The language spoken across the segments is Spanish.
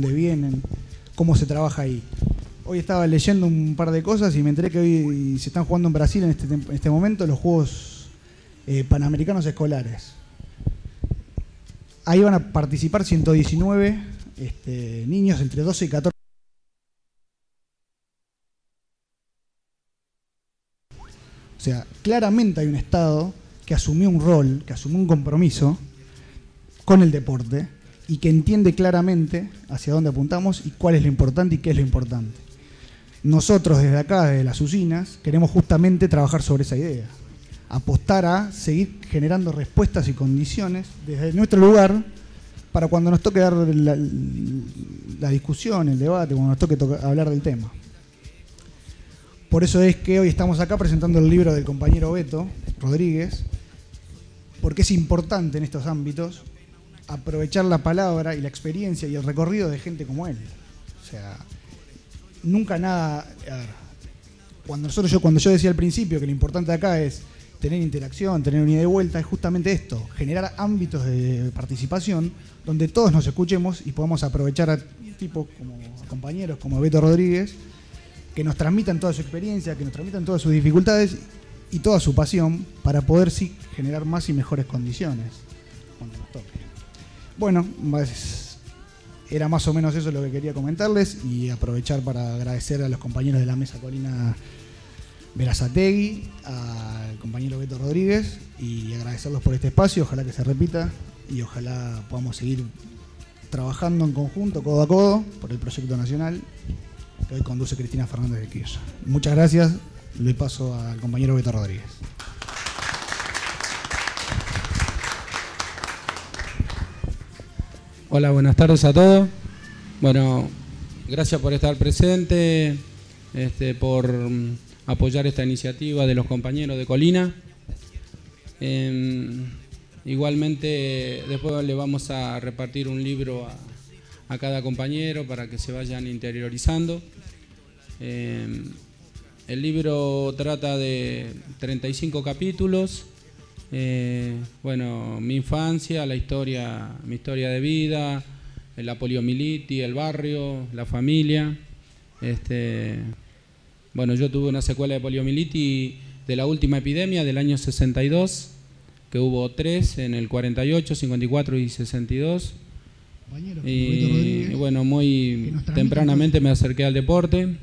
dónde vienen, cómo se trabaja ahí. Hoy estaba leyendo un par de cosas y me enteré que hoy se están jugando en Brasil en este, en este momento los Juegos eh, Panamericanos Escolares. Ahí van a participar 119 este, niños entre 12 y 14. O sea, claramente hay un Estado que asumió un rol, que asumió un compromiso con el deporte y que entiende claramente hacia dónde apuntamos y cuál es lo importante y qué es lo importante. Nosotros desde acá, desde las usinas, queremos justamente trabajar sobre esa idea. Apostar a seguir generando respuestas y condiciones desde nuestro lugar para cuando nos toque dar la, discusión, el debate, cuando nos toque hablar del tema. Por eso es que hoy estamos acá presentando el libro del compañero Beto Rodríguez, porque es importante en estos ámbitos aprovechar la palabra y la experiencia y el recorrido de gente como él. O sea, nunca nada. cuando nosotros yo, cuando yo decía al principio que lo importante acá es tener interacción, tener unidad de vuelta, es justamente esto, generar ámbitos de participación donde todos nos escuchemos y podamos aprovechar a tipos como compañeros como Beto Rodríguez, que nos transmitan toda su experiencia, que nos transmitan todas sus dificultades y toda su pasión para poder sí generar más y mejores condiciones cuando nos toque. Bueno, era más o menos eso lo que quería comentarles y aprovechar para agradecer a los compañeros de la mesa Colina Verazategui, al compañero Beto Rodríguez y agradecerlos por este espacio, ojalá que se repita y ojalá podamos seguir trabajando en conjunto, codo a codo, por el proyecto nacional que hoy conduce Cristina Fernández de Kirchner. Muchas gracias, le paso al compañero Beto Rodríguez. Hola, buenas tardes a todos. Bueno, gracias por estar presente, este, por mm, apoyar esta iniciativa de los compañeros de Colina. Em, igualmente, después le vamos a repartir un libro a, cada compañero para que se vayan interiorizando. Em, el libro trata de 35 capítulos eh, bueno, mi infancia, la historia, mi historia de vida, la poliomielitis, el barrio, la familia. Este, bueno, yo tuve una secuela de poliomielitis de la última epidemia del año 62, que hubo tres en el 48, 54 y 62. Y, bueno, muy tempranamente me acerqué al deporte.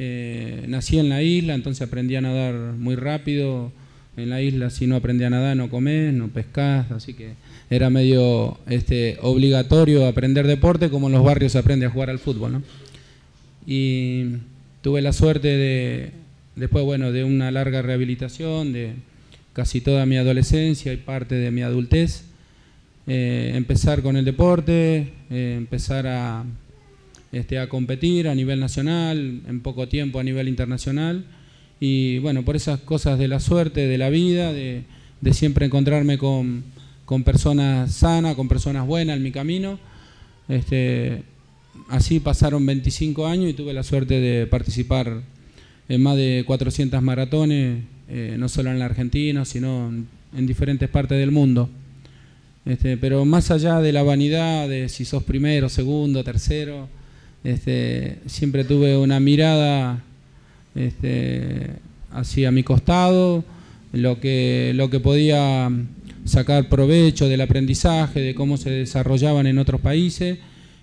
Eh, nací en la isla, entonces aprendí a nadar muy rápido en la isla si no aprendí a nadar no comés, no pescás, así que era medio este, obligatorio aprender deporte como en los barrios se aprende a jugar al fútbol. ¿no? Y tuve la suerte de, después bueno, de una larga rehabilitación, de casi toda mi adolescencia y parte de mi adultez, eh, empezar con el deporte, eh, empezar a, este, a competir a nivel nacional, en poco tiempo a nivel internacional y bueno, por esas cosas de la suerte, de la vida, de, siempre encontrarme con, personas sanas, con personas buenas en mi camino. Este, así pasaron 25 años y tuve la suerte de participar en más de 400 maratones, eh, no solo en la Argentina, sino en, diferentes partes del mundo. Este, pero más allá de la vanidad de si sos primero, segundo, tercero, este, siempre tuve una mirada este, hacia mi costado, lo que, lo que podía sacar provecho del aprendizaje, de cómo se desarrollaban en otros países,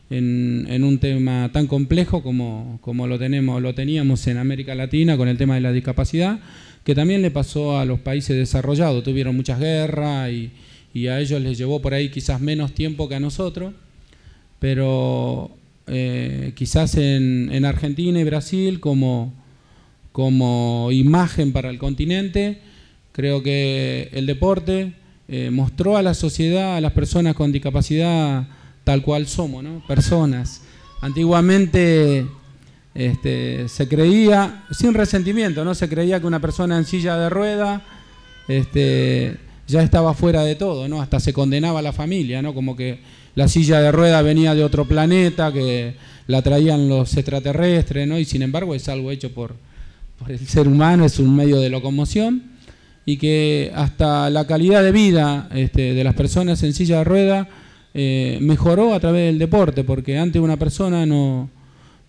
en, un tema tan complejo como, como, lo, tenemos, lo teníamos en América Latina con el tema de la discapacidad, que también le pasó a los países desarrollados, tuvieron muchas guerras y, a ellos les llevó por ahí quizás menos tiempo que a nosotros, pero eh, quizás en, en Argentina y Brasil como como imagen para el continente. Creo que el deporte eh, mostró a la sociedad, a las personas con discapacidad tal cual somos, ¿no? personas. Antiguamente este, se creía, sin resentimiento, ¿no? se creía que una persona en silla de rueda este, ya estaba fuera de todo, ¿no? hasta se condenaba a la familia, ¿no? como que la silla de rueda venía de otro planeta, que la traían los extraterrestres, ¿no? y sin embargo es algo hecho por, por el ser humano, es un medio de locomoción y que hasta la calidad de vida este, de las personas en silla de rueda eh, mejoró a través del deporte, porque antes una persona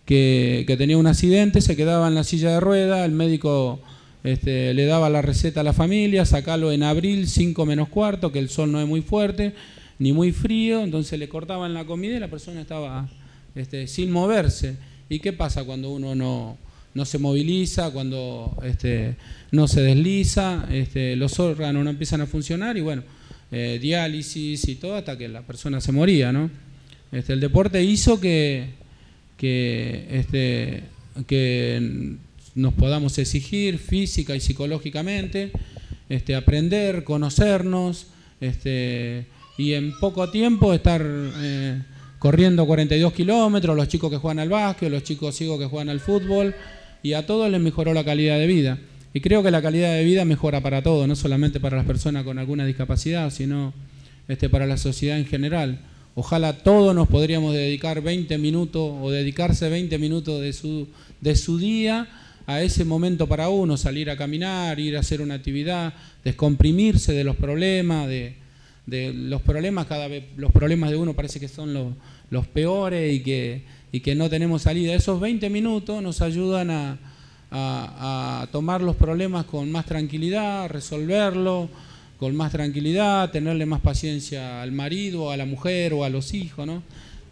que, tenía un accidente se quedaba en la silla de rueda, el médico este, le daba la receta a la familia, sacalo en abril 5 menos cuarto, que el sol no es muy fuerte ni muy frío, entonces le cortaban la comida y la persona estaba este, sin moverse. ¿Y qué pasa cuando uno no, no se moviliza, cuando este, no se desliza, este, los órganos no empiezan a funcionar y bueno, eh, diálisis y todo hasta que la persona se moría, ¿no? Este, el deporte hizo que, que, este, que nos podamos exigir física y psicológicamente, este, aprender, conocernos, este, y en poco tiempo estar eh, corriendo 42 kilómetros, los chicos que juegan al básquet, los chicos que juegan al fútbol, y a todos les mejoró la calidad de vida. Y creo que la calidad de vida mejora para todos, no solamente para las personas con alguna discapacidad, sino este, para la sociedad en general. Ojalá todos nos podríamos dedicar 20 minutos o dedicarse 20 minutos de su, de su día a ese momento para uno, salir a caminar, ir a hacer una actividad, descomprimirse de los problemas, de, de los problemas, cada vez los problemas de uno parece que son los, los peores y que y que no tenemos salida. Esos 20 minutos nos ayudan a, tomar los problemas con más tranquilidad, resolverlo con más tranquilidad, tenerle más paciencia al marido, a la mujer o a los hijos, ¿no?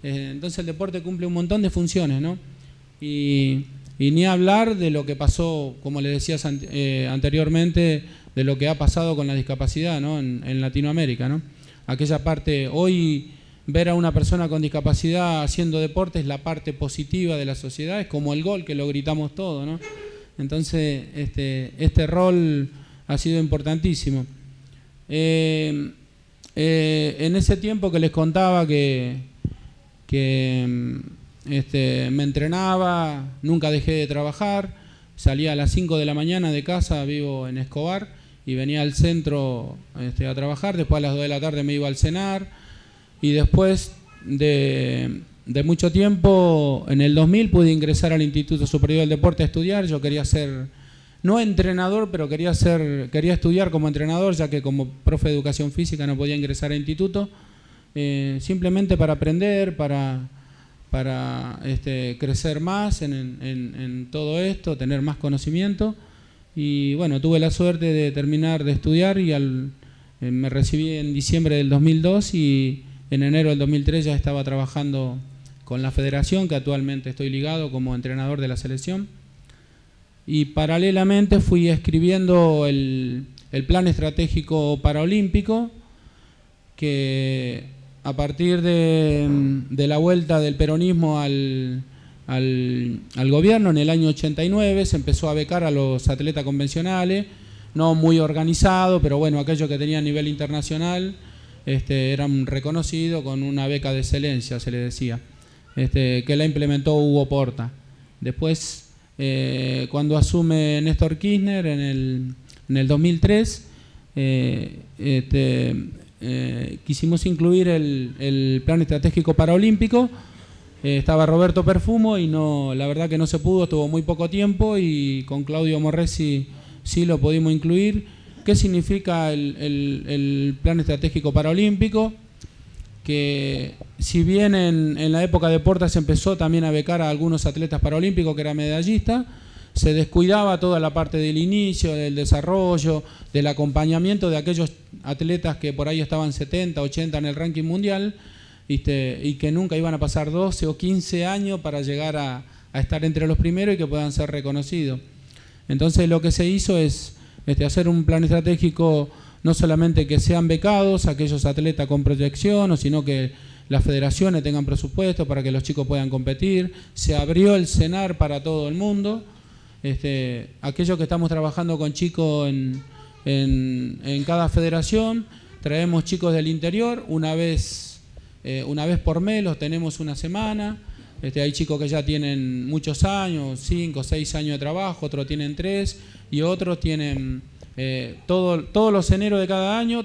Eh, entonces el deporte cumple un montón de funciones, ¿no? Y, ni hablar de lo que pasó, como le decías eh, anteriormente, de lo que ha pasado con la discapacidad, ¿no? En, Latinoamérica, ¿no? Aquella parte, hoy ver a una persona con discapacidad haciendo deporte es la parte positiva de la sociedad, es como el gol que lo gritamos todo, ¿no? Entonces, este, este rol ha sido importantísimo. Eh, eh, en ese tiempo que les contaba que, que este, me entrenaba, nunca dejé de trabajar, salía a las 5 de la mañana de casa, vivo en Escobar, y venía al centro este, a trabajar, después a las 2 de la tarde me iba al cenar, y después de, mucho tiempo, en el 2000 pude ingresar al Instituto Superior del Deporte a estudiar. Yo quería ser, no entrenador, pero quería, ser, quería estudiar como entrenador, ya que como profe de educación física no podía ingresar al instituto. Eh, simplemente para aprender, para, para este, crecer más en, todo esto, tener más conocimiento. Y bueno, tuve la suerte de terminar de estudiar y eh, me recibí en diciembre del 2002 y en enero del 2003 ya estaba trabajando con la federación, que actualmente estoy ligado como entrenador de la selección. Y paralelamente fui escribiendo el, plan estratégico paraolímpico, que a partir de, la vuelta del peronismo al, al, gobierno en el año 89 se empezó a becar a los atletas convencionales, no muy organizado, pero bueno, aquellos que tenían nivel internacional este, eran reconocidos con una beca de excelencia, se le decía, este, que la implementó Hugo Porta. Después, eh, cuando asume Néstor Kirchner en el, en el 2003, eh, este, eh, quisimos incluir el, plan estratégico paraolímpico. Estaba Roberto Perfumo y no, la verdad que no se pudo, estuvo muy poco tiempo y con Claudio Morresi sí lo pudimos incluir ¿Qué significa el, plan estratégico paraolímpico? Que si bien en, la época de Porta se empezó también a becar a algunos atletas paralímpicos que eran medallistas, se descuidaba toda la parte del inicio, del desarrollo, del acompañamiento de aquellos atletas que por ahí estaban 70, 80 en el ranking mundial y que nunca iban a pasar 12 o 15 años para llegar a estar entre los primeros y que puedan ser reconocidos. Entonces lo que se hizo es este, hacer un plan estratégico no solamente que sean becados aquellos atletas con proyección, sino que las federaciones tengan presupuesto para que los chicos puedan competir. Se abrió el CENAR para todo el mundo. Este, aquellos que estamos trabajando con chicos en, en, cada federación, traemos chicos del interior, una vez, eh, una vez por mes los tenemos una semana. Este, hay chicos que ya tienen muchos años, cinco, seis años de trabajo, otros tienen tres y otros tienen eh, todo, todos los eneros de cada año.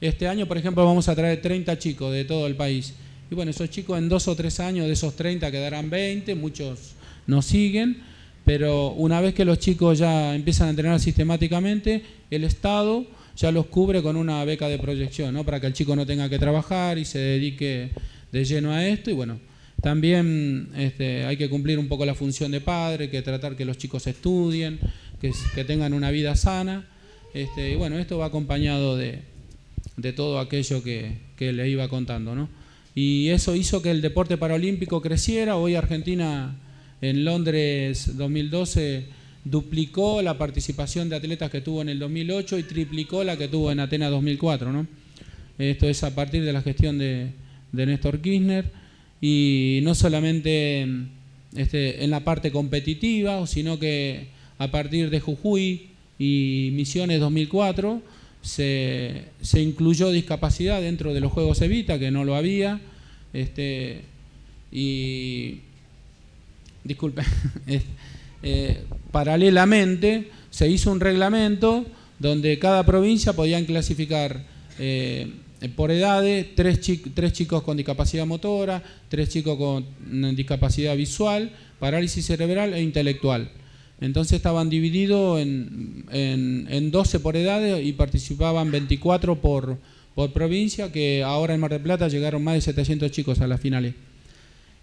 Este año, por ejemplo, vamos a traer 30 chicos de todo el país. Y bueno, esos chicos en dos o tres años, de esos 30 quedarán 20, muchos nos siguen, pero una vez que los chicos ya empiezan a entrenar sistemáticamente, el Estado ya los cubre con una beca de proyección, ¿no? para que el chico no tenga que trabajar y se dedique de lleno a esto. Y bueno, también este, hay que cumplir un poco la función de padre, que tratar que los chicos estudien, que, que tengan una vida sana. Este, y bueno, esto va acompañado de, de todo aquello que, que le iba contando. ¿no? Y eso hizo que el deporte paralímpico creciera. Hoy Argentina en Londres 2012 duplicó la participación de atletas que tuvo en el 2008 y triplicó la que tuvo en Atenas 2004. ¿no? Esto es a partir de la gestión de, de Néstor Kirchner y no solamente este, en la parte competitiva, sino que a partir de Jujuy y Misiones 2004 se, se incluyó discapacidad dentro de los Juegos Evita, que no lo había. Este, y disculpe, eh, paralelamente se hizo un reglamento donde cada provincia podían clasificar eh, por edades tres, chicos con discapacidad motora, tres chicos con discapacidad visual, parálisis cerebral e intelectual. Entonces estaban divididos en, en, en 12 por edades y participaban 24 por, por provincia, que ahora en Mar del Plata llegaron más de 700 chicos a las finales.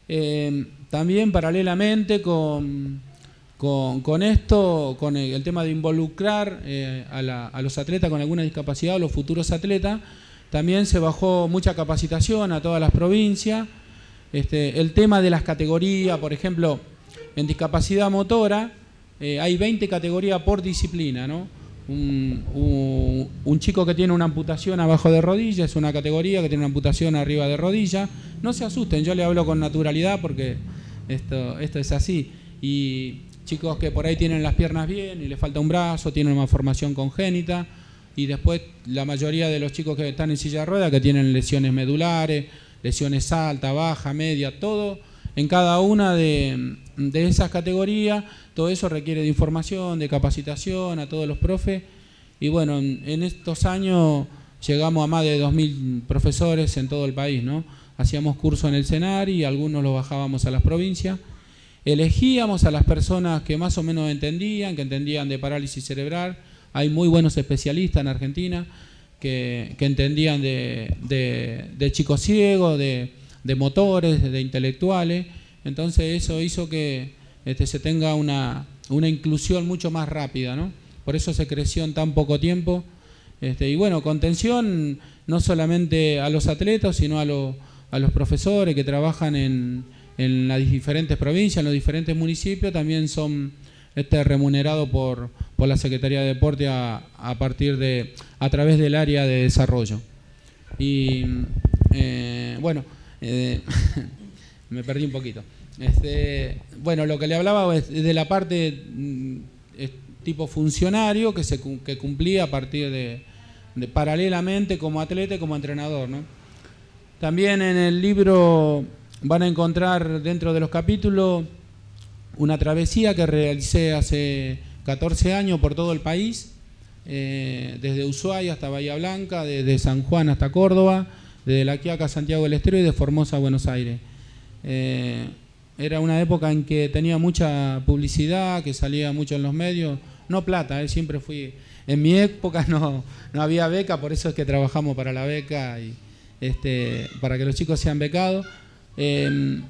Eh, también paralelamente con, con, esto, con el, tema de involucrar eh, a, los atletas con alguna discapacidad o los futuros atletas, también se bajó mucha capacitación a todas las provincias. Este, el tema de las categorías, por ejemplo, en discapacidad motora eh, hay 20 categorías por disciplina, ¿no? Un, chico que tiene una amputación abajo de rodilla es una categoría que tiene una amputación arriba de rodilla. No se asusten, yo le hablo con naturalidad porque esto, esto es así. Y chicos que por ahí tienen las piernas bien y le falta un brazo, tienen una formación congénita. Y después la mayoría de los chicos que están en silla de ruedas que tienen lesiones medulares, lesiones alta, baja, media, todo en cada una de, esas categorías. Todo eso requiere de información, de capacitación a todos los profes. Y bueno, en, en estos años llegamos a más de 2.000 profesores en todo el país, ¿no? Hacíamos cursos en el CENAR y algunos los bajábamos a las provincias. Elegíamos a las personas que más o menos entendían, que entendían de parálisis cerebral. Hay muy buenos especialistas en Argentina que, que entendían de, de, chicos ciegos, de, de motores, de intelectuales. Entonces eso hizo que este, se tenga una, una, inclusión mucho más rápida, ¿no? Por eso se creció en tan poco tiempo. Este, y bueno, contención no solamente a los atletas, sino a, lo, a los profesores que trabajan en, en, las diferentes provincias, en los diferentes municipios, también son este, remunerados por, por la Secretaría de Deporte a, a, partir de, a través del área de desarrollo. Y eh, bueno, eh, me perdí un poquito. Este, bueno, lo que le hablaba es de la parte mm, tipo funcionario que, se, que cumplía a partir de, paralelamente como atleta y como entrenador. ¿no? También en el libro van a encontrar dentro de los capítulos una travesía que realicé hace 14 años por todo el país, eh, desde Ushuaia hasta Bahía Blanca, desde San Juan hasta Córdoba, desde La Quiaca a Santiago del Estero y de Formosa a Buenos Aires. Eh, era una época en que tenía mucha publicidad, que salía mucho en los medios, no plata, eh, siempre fui... En mi época no, no había beca, por eso es que trabajamos para la beca y este, para que los chicos sean becados. Eh,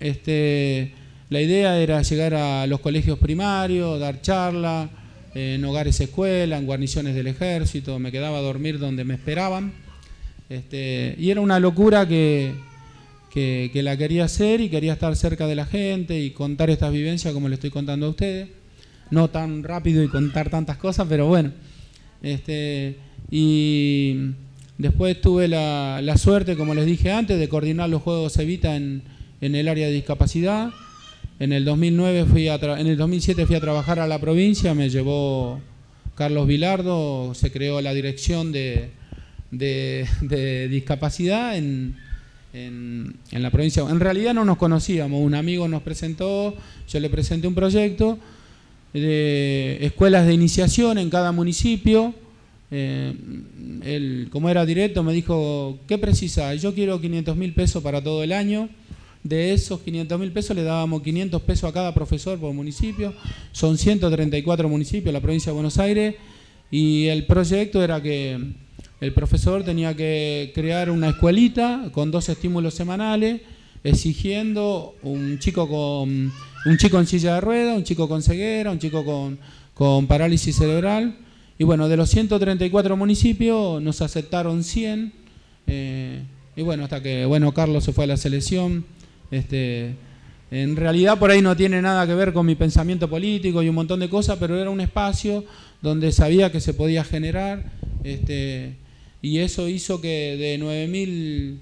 este, la idea era llegar a los colegios primarios, dar charlas, en hogares escuela, en guarniciones del ejército, me quedaba a dormir donde me esperaban. Este, y era una locura que, que, la quería hacer y quería estar cerca de la gente y contar estas vivencias como le estoy contando a ustedes. No tan rápido y contar tantas cosas, pero bueno. Este, después tuve la, suerte, como les dije antes, de coordinar los Juegos Evita en, el área de discapacidad. En el 2009 fui a en el 2007 fui a trabajar a la provincia, me llevó Carlos Vilardo, se creó la dirección de, discapacidad en, en, la provincia. En realidad no nos conocíamos, un amigo nos presentó, yo le presenté un proyecto de escuelas de iniciación en cada municipio. Eh, como era directo, me dijo, ¿qué precisa? Yo quiero 500 mil pesos para todo el año. De esos 500 mil pesos le dábamos 500 pesos a cada profesor por municipio. Son 134 municipios la provincia de Buenos Aires. Y el proyecto era que el profesor tenía que crear una escuelita con dos estímulos semanales, exigiendo un chico con un chico en silla de ruedas, un chico con ceguera, un chico con, con parálisis cerebral. Y bueno, de los 134 municipios nos aceptaron 100. Eh, y bueno, hasta que bueno Carlos se fue a la selección. Este, en realidad por ahí no tiene nada que ver con mi pensamiento político y un montón de cosas, pero era un espacio donde sabía que se podía generar. Este, y eso hizo que de 9.000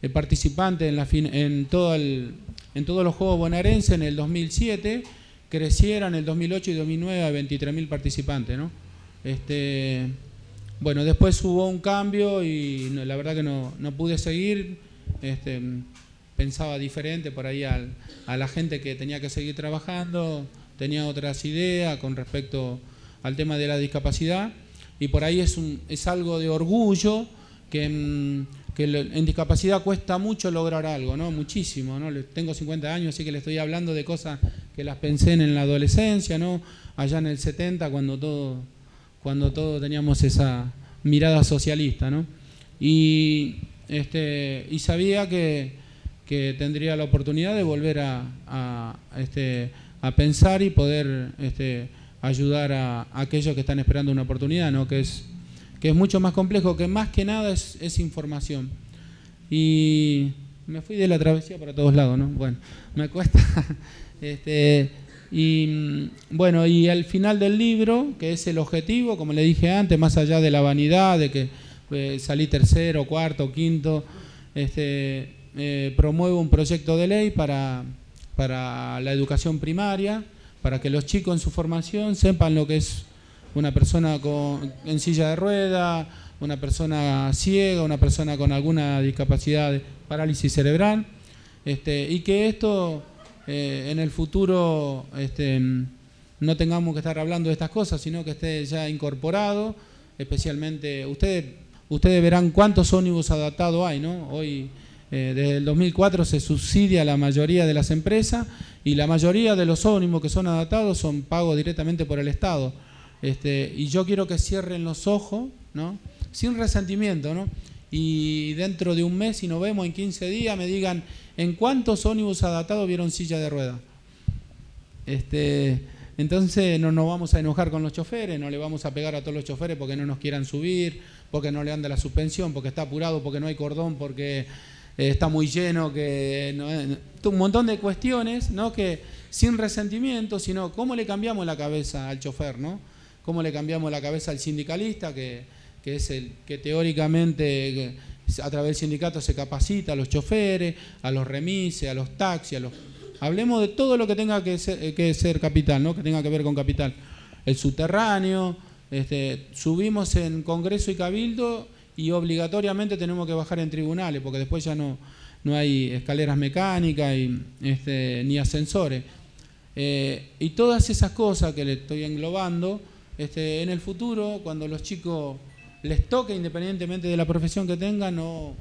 eh, participantes en, la en, todo el, en todos los Juegos bonaerenses en el 2007 crecieran en el 2008 y 2009 a 23.000 participantes. ¿no? Este, bueno, después hubo un cambio y la verdad que no, no pude seguir. Este, pensaba diferente por ahí a la gente que tenía que seguir trabajando, tenía otras ideas con respecto al tema de la discapacidad y por ahí es, un, es algo de orgullo que, en, que en discapacidad cuesta mucho lograr algo, ¿no? Muchísimo, ¿no? Tengo 50 años, así que le estoy hablando de cosas que las pensé en la adolescencia, ¿no? Allá en el 70 cuando todo cuando todos teníamos esa mirada socialista, ¿no? Y este sabía que tendría la oportunidad de volver a, este, pensar y poder este, ayudar a, aquellos que están esperando una oportunidad, ¿no? que, es, es mucho más complejo, que más que nada es, información. Y me fui de la travesía para todos lados, ¿no? Bueno, me cuesta. este, y bueno, y al final del libro, que es el objetivo, como le dije antes, más allá de la vanidad, de que eh, salí tercero, cuarto, quinto, este, eh, promuevo un proyecto de ley para, para la educación primaria, para que los chicos en su formación sepan lo que es una persona con, en silla de rueda, una persona ciega, una persona con alguna discapacidad parálisis cerebral, este, y que esto eh, en el futuro este, no tengamos que estar hablando de estas cosas, sino que esté ya incorporado, especialmente ustedes, ustedes verán cuántos ónibus adaptados hay, ¿no? Hoy eh, desde el 2004 se subsidia la mayoría de las empresas y la mayoría de los ónimos que son adaptados son pagos directamente por el Estado. Este, y yo quiero que cierren los ojos, ¿no? sin resentimiento, ¿no? Y dentro de un mes, si nos vemos en 15 días, me digan en cuántos ónibus adaptados vieron silla de rueda. Este, entonces no nos vamos a enojar con los choferes, no le vamos a pegar a todos los choferes porque no nos quieran subir, porque no le anda la suspensión, porque está apurado, porque no hay cordón, porque eh, está muy lleno, que eh, un montón de cuestiones, ¿no? Que sin resentimiento, sino cómo le cambiamos la cabeza al chofer, ¿no? Cómo le cambiamos la cabeza al sindicalista, que, es el que teóricamente a través del sindicato se capacita a los choferes, a los remises, a los taxis, a los hablemos de todo lo que tenga que ser, que ser capital, ¿no? Que tenga que ver con capital. El subterráneo, este, subimos en Congreso y Cabildo y obligatoriamente tenemos que bajar en tribunales, porque después ya no, no hay escaleras mecánicas y, este, ni ascensores. Eh, y todas esas cosas que le estoy englobando, este, en el futuro, cuando los chicos les toque, independientemente de la profesión que tengan, o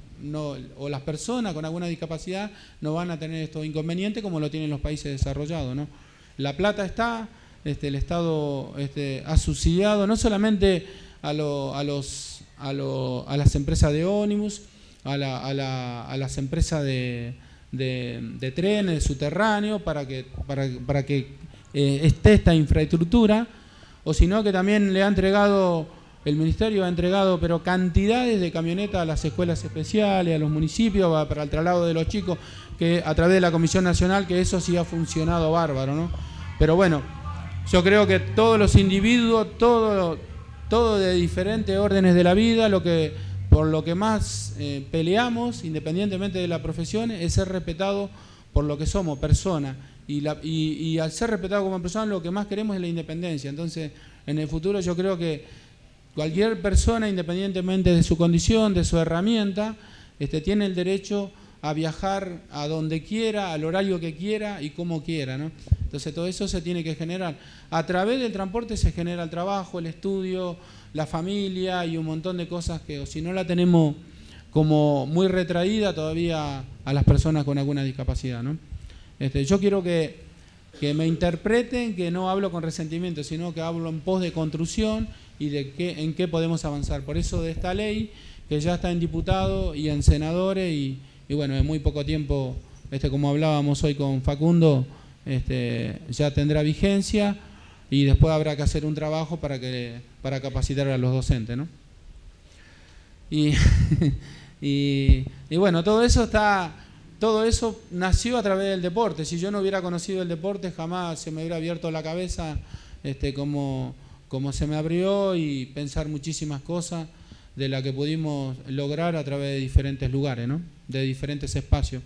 las personas con alguna discapacidad, no van a tener estos inconvenientes como lo tienen los países desarrollados. La plata está, este, el Estado este, ha subsidiado no solamente a, las empresas de ónibus, a, las empresas de, trenes, de subterráneo, para que, para, que eh, esté esta infraestructura, o sino que también le ha entregado, el Ministerio ha entregado, pero cantidades de camionetas a las escuelas especiales, a los municipios, para el traslado de los chicos, que a través de la Comisión Nacional, que eso sí ha funcionado bárbaro, ¿no? Pero bueno, yo creo que todos los individuos, todos todo de diferentes órdenes de la vida, lo que, por lo que más eh, peleamos, independientemente de la profesión, es ser respetado por lo que somos, personas. Y, y, al ser respetado como persona, lo que más queremos es la independencia. Entonces, en el futuro yo creo que cualquier persona, independientemente de su condición, de su herramienta, este, tiene el derecho a viajar a donde quiera, al horario que quiera y como quiera. Entonces todo eso se tiene que generar. A través del transporte se genera el trabajo, el estudio, la familia y un montón de cosas que si no la tenemos como muy retraída todavía a las personas con alguna discapacidad. Este, yo quiero que, me interpreten que no hablo con resentimiento, sino que hablo en pos de construcción y de qué, en qué podemos avanzar. Por eso de esta ley, que ya está en diputados y en senadores, y, bueno, en muy poco tiempo, este, como hablábamos hoy con Facundo, este, ya tendrá vigencia y después habrá que hacer un trabajo para, que, para capacitar a los docentes. ¿no? Y, y, y bueno, todo eso está todo eso nació a través del deporte. Si yo no hubiera conocido el deporte, jamás se me hubiera abierto la cabeza este, como, como se me abrió y pensar muchísimas cosas de las que pudimos lograr a través de diferentes lugares, ¿no? de diferentes espacios.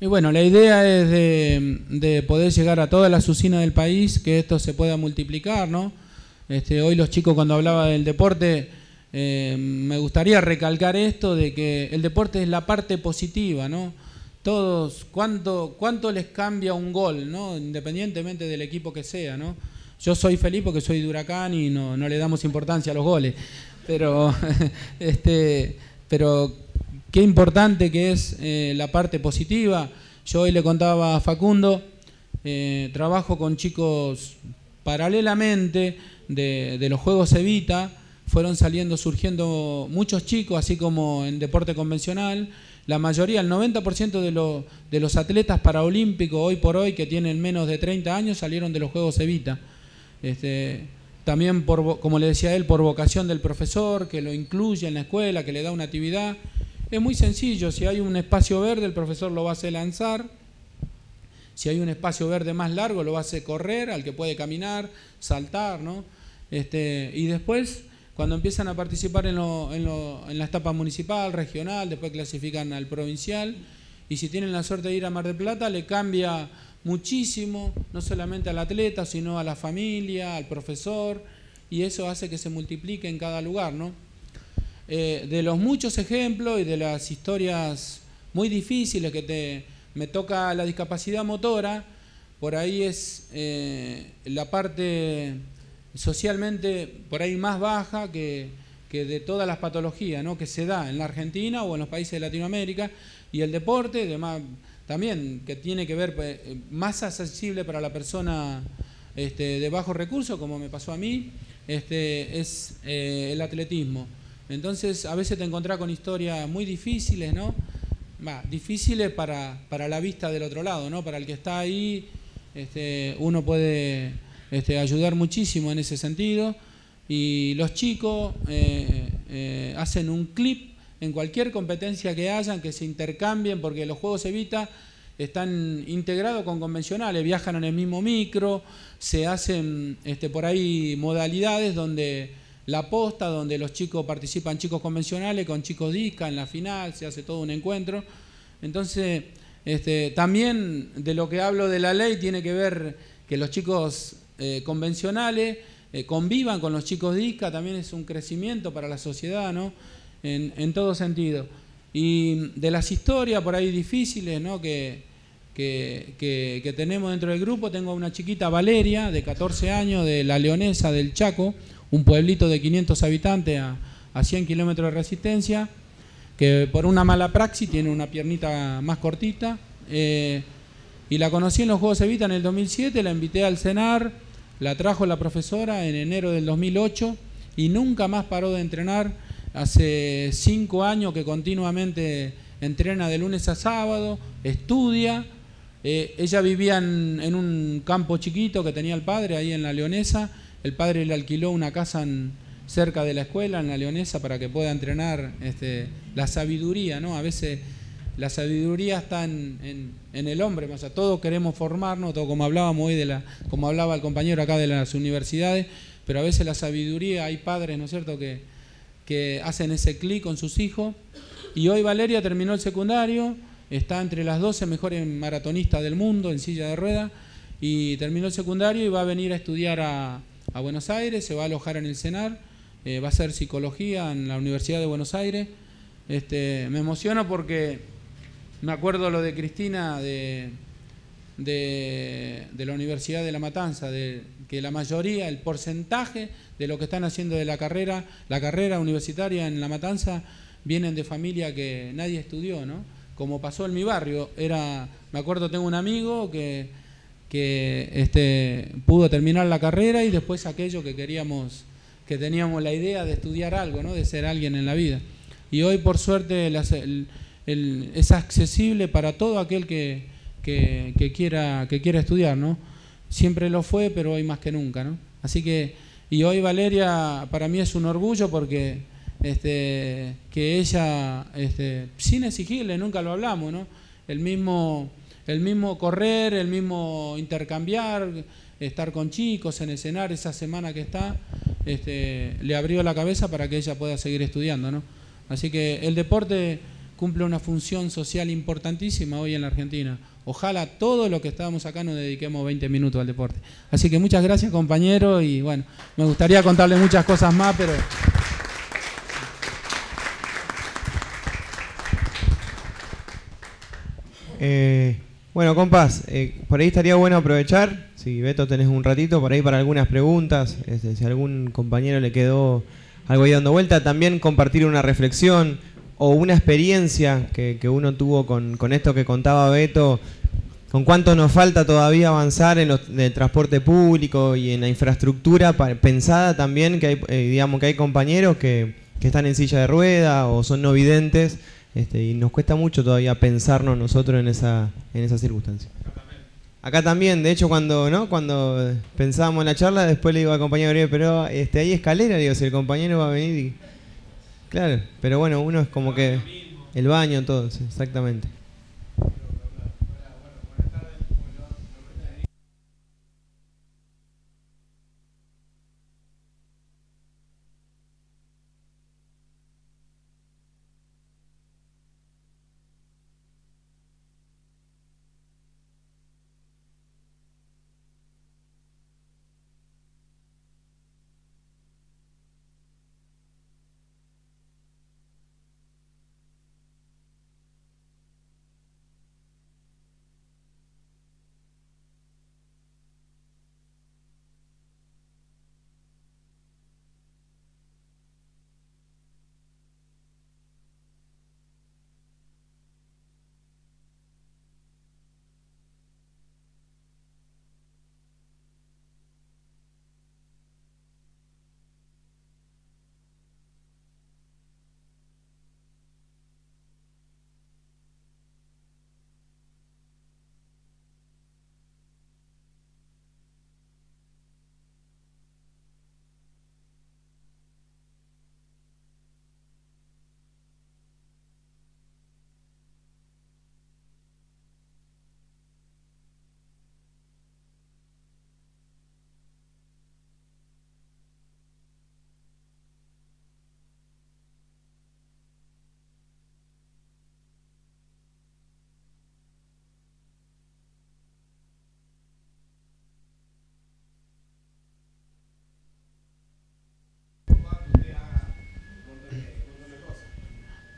Y bueno, la idea es de, poder llegar a todas las usinas del país, que esto se pueda multiplicar, ¿no? Este, hoy los chicos cuando hablaba del deporte, eh, me gustaría recalcar esto de que el deporte es la parte positiva, ¿no? Todos, ¿cuánto, cuánto les cambia un gol, ¿no? Independientemente del equipo que sea, ¿no? Yo soy feliz porque soy de Huracán y no, no le damos importancia a los goles, pero, este, pero qué importante que es eh, la parte positiva. Yo hoy le contaba a Facundo, eh, trabajo con chicos paralelamente de, los Juegos Evita, fueron saliendo, surgiendo muchos chicos, así como en deporte convencional. La mayoría, el 90% de, de los atletas paraolímpicos hoy por hoy que tienen menos de 30 años salieron de los Juegos Evita. Este, también, por, como le decía él, por vocación del profesor, que lo incluye en la escuela, que le da una actividad. Es muy sencillo, si hay un espacio verde, el profesor lo va a hacer lanzar. Si hay un espacio verde más largo, lo va a hacer correr, al que puede caminar, saltar, ¿no? Este, y después, cuando empiezan a participar en, en, la etapa municipal, regional, después clasifican al provincial, y si tienen la suerte de ir a Mar del Plata, le cambia muchísimo, no solamente al atleta, sino a la familia, al profesor, y eso hace que se multiplique en cada lugar, ¿no? Eh, de los muchos ejemplos y de las historias muy difíciles que te, me toca la discapacidad motora, por ahí es eh, la parte socialmente por ahí más baja que, que, de todas las patologías ¿no? que se da en la Argentina o en los países de Latinoamérica, y el deporte además, también que tiene que ver eh, más accesible para la persona este, de bajos recursos, como me pasó a mí, este, es el atletismo. Entonces, a veces te encontrás con historias muy difíciles, ¿no? difíciles para, para, la vista del otro lado, ¿no? Para el que está ahí, este, uno puede este, ayudar muchísimo en ese sentido. Y los chicos eh, eh, hacen un clip en cualquier competencia que hayan, que se intercambien, porque los juegos Evita están integrados con convencionales, viajan en el mismo micro, se hacen este, por ahí modalidades donde la posta, donde los chicos participan chicos convencionales con chicos disca en la final, se hace todo un encuentro. Entonces, este, también de lo que hablo de la ley tiene que ver que los chicos eh, convencionales eh, convivan con los chicos disca, también es un crecimiento para la sociedad, ¿no? En, todo sentido. Y de las historias por ahí difíciles, ¿no? Que, que, que, tenemos dentro del grupo, tengo una chiquita Valeria, de 14 años, de la Leonesa del Chaco, un pueblito de 500 habitantes a, 100 kilómetros de resistencia, que por una mala praxis tiene una piernita más cortita. Eh, y la conocí en los Juegos Evita en el 2007, la invité al CENAR, la trajo la profesora en enero del 2008 y nunca más paró de entrenar. Hace cinco años que continuamente entrena de lunes a sábado, estudia. Eh, ella vivía en, un campo chiquito que tenía el padre ahí en la Leonesa el padre le alquiló una casa cerca de la escuela, en la Leonesa, para que pueda entrenar este, la sabiduría, ¿no? A veces la sabiduría está en, el hombre, o sea, todos queremos formarnos, todo como hablábamos hoy de la, como hablaba el compañero acá de las universidades, pero a veces la sabiduría, hay padres, ¿no es cierto?, que, que hacen ese clic con sus hijos. Y hoy Valeria terminó el secundario, está entre las 12 mejores maratonistas del mundo en silla de rueda, y terminó el secundario y va a venir a estudiar a, a Buenos Aires, se va a alojar en el CENAR, eh, va a hacer psicología en la Universidad de Buenos Aires. Este, me emociona porque me acuerdo lo de Cristina, de, de, la Universidad de La Matanza, de que la mayoría, el porcentaje de lo que están haciendo de la carrera, la carrera universitaria en La Matanza, vienen de familia que nadie estudió, ¿no? Como pasó en mi barrio, era, me acuerdo, tengo un amigo que, que este, pudo terminar la carrera y después aquello que queríamos, que teníamos la idea de estudiar algo, ¿no? De ser alguien en la vida. Y hoy, por suerte, es accesible para todo aquel que, quiera, que quiera estudiar. Siempre lo fue, pero hoy más que nunca, ¿no? Así que, y hoy Valeria para mí es un orgullo porque este, que ella, este, sin exigirle, nunca lo hablamos. El mismo, el mismo correr, el mismo intercambiar, estar con chicos en escenario esa semana que está, este, le abrió la cabeza para que ella pueda seguir estudiando. Así que el deporte cumple una función social importantísima hoy en la Argentina. Ojalá todo lo que estábamos acá nos dediquemos 20 minutos al deporte. Así que muchas gracias compañero y bueno, me gustaría contarle muchas cosas más, pero... Eh, bueno, compás, eh, por ahí estaría bueno aprovechar, si Beto tenés un ratito, por ahí para algunas preguntas, este, si algún compañero le quedó algo ahí dando vuelta, también compartir una reflexión o una experiencia que, uno tuvo con, esto que contaba Beto, con cuánto nos falta todavía avanzar en, el transporte público y en la infraestructura pensada también, que hay, eh, digamos que hay compañeros que, están en silla de rueda o son no videntes, este, y nos cuesta mucho todavía pensarnos nosotros en esa, en esa circunstancia. Acá también, de hecho, cuando no cuando pensábamos en la charla, después le digo al compañero, pero este, hay escalera, digo, si el compañero va a venir y Claro, pero bueno, uno es como que el baño, todo, exactamente.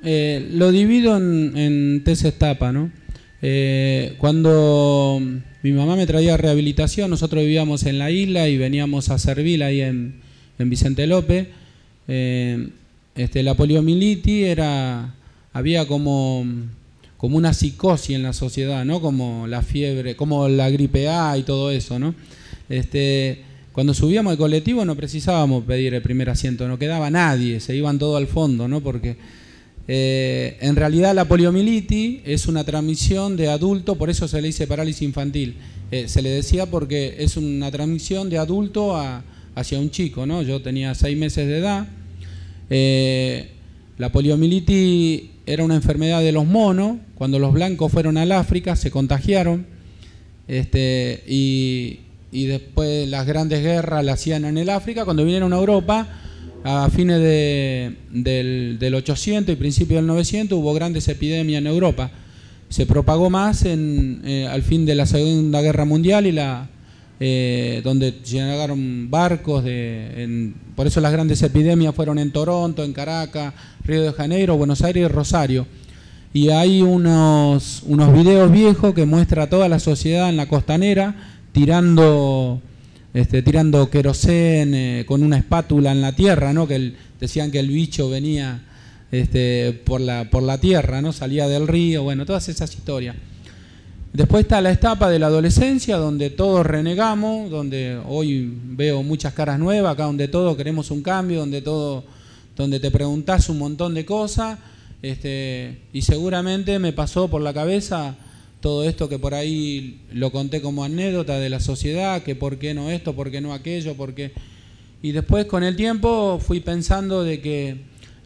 Eh, lo divido en, tres etapas, ¿no? Eh, cuando mi mamá me traía rehabilitación, nosotros vivíamos en la isla y veníamos a servir ahí en, Vicente López. Eh, este, la poliomielitis era, había como, como una psicosis en la sociedad, ¿no? Como la fiebre, como la gripe A y todo eso, ¿no? Este, cuando subíamos al colectivo no precisábamos pedir el primer asiento, no quedaba nadie, se iban todos al fondo, ¿no? Porque eh, en realidad la poliomielitis es una transmisión de adulto, por eso se le dice parálisis infantil. Eh, se le decía porque es una transmisión de adulto hacia un chico, ¿no? Yo tenía seis meses de edad. Eh, la poliomielitis era una enfermedad de los monos. Cuando los blancos fueron al África se contagiaron. Este, y, y después las grandes guerras las hacían en el África. Cuando vinieron a Europa a fines del, del, 800 y principios del 900 hubo grandes epidemias en Europa. Se propagó más eh, al fin de la Segunda Guerra Mundial y la eh, donde llegaron barcos de, por eso las grandes epidemias fueron en Toronto, en Caracas, Río de Janeiro, Buenos Aires y Rosario. y hay unos, unos videos viejos que muestra a toda la sociedad en la costanera tirando este, tirando querosén con una espátula en la tierra, ¿no? que decían que el bicho venía este, por, la, por la tierra, ¿no? salía del río, bueno, todas esas historias. Después está la etapa de la adolescencia, donde todos renegamos, donde hoy veo muchas caras nuevas, acá donde todos queremos un cambio, donde todo, donde te preguntás un montón de cosas, este, y seguramente me pasó por la cabeza todo esto que por ahí lo conté como anécdota de la sociedad, que por qué no esto, por qué no aquello, por qué... Y después con el tiempo fui pensando de que